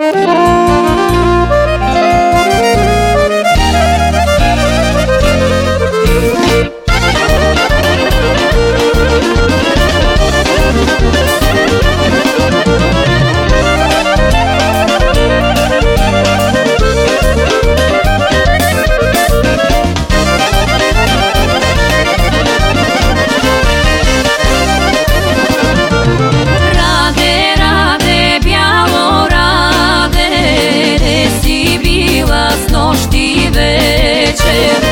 Bye. live